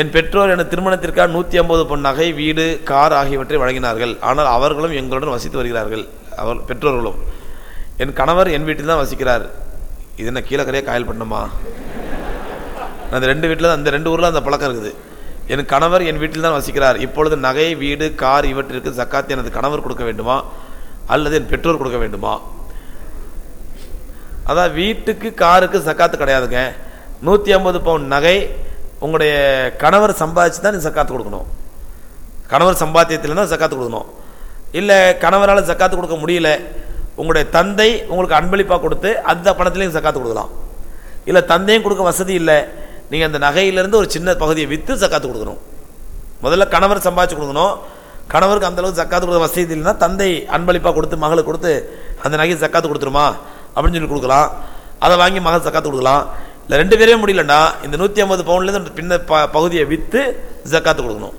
என் பெற்றோர் என திருமணத்திற்காக நூற்றி ஐம்பது பொன் நகை வீடு கார் ஆகியவற்றை வழங்கினார்கள். ஆனால் அவர்களும் எங்களுடன் வசித்து வருகிறார்கள். அவர் பெற்றோர்களும். என் கணவர் என் வீட்டில் தான் வசிக்கிறார். இது என்ன கீழக்கரையாக காயல் பண்ணணுமா? அந்த ரெண்டு வீட்டில் அந்த ரெண்டு ஊரில் அந்த பழக்கம் இருக்குது. என் கணவர் என் வீட்டில் தான் வசிக்கிறார். இப்பொழுது நகை வீடு கார் இவற்றிற்கு சக்காத்து எனது கணவர் கொடுக்க வேண்டுமா? அல்லது என் பெற்றோர் கொடுக்க வேண்டுமா? அதான் வீட்டுக்கு காருக்கு சக்காத்து கிடையாதுங்க. நூற்றி ஐம்பது பவுன் நகை உங்களுடைய கணவர் சம்பாதிச்சு தான் நீ சக்காத்து கொடுக்கணும். கணவர் சம்பாத்தியத்தில் தான் சக்காத்து கொடுக்கணும். இல்லை கணவரால் சக்காத்து கொடுக்க முடியல உங்களுடைய தந்தை உங்களுக்கு அன்பளிப்பாக கொடுத்து அந்த பணத்துலேயும் சக்காத்து கொடுக்கலாம். இல்லை தந்தையும் கொடுக்க வசதி இல்லை நீங்கள் அந்த நகையிலேருந்து ஒரு சின்ன பகுதியை விற்று சக்காத்து கொடுக்கணும். முதல்ல கணவர் சம்பாதிச்சு கொடுக்கணும். கணவருக்கு அந்தளவுக்கு சக்காத்து கொடுக்க வசதி இல்லைன்னா தந்தை அன்பளிப்பாக கொடுத்து மகளுக்கு கொடுத்து அந்த நகையை சக்காத்து கொடுத்துருமா? அப்படின்னு சொல்லி கொடுக்கலாம். அதை வாங்கி மகள் சக்காத்து கொடுக்கலாம். இல்லை ரெண்டு பேரே முடியலன்னா இந்த நூற்றி ஐம்பது பவுன்லேருந்து பின்ன ப பகுதியை விற்று ஜக்காத்து கொடுக்கணும்.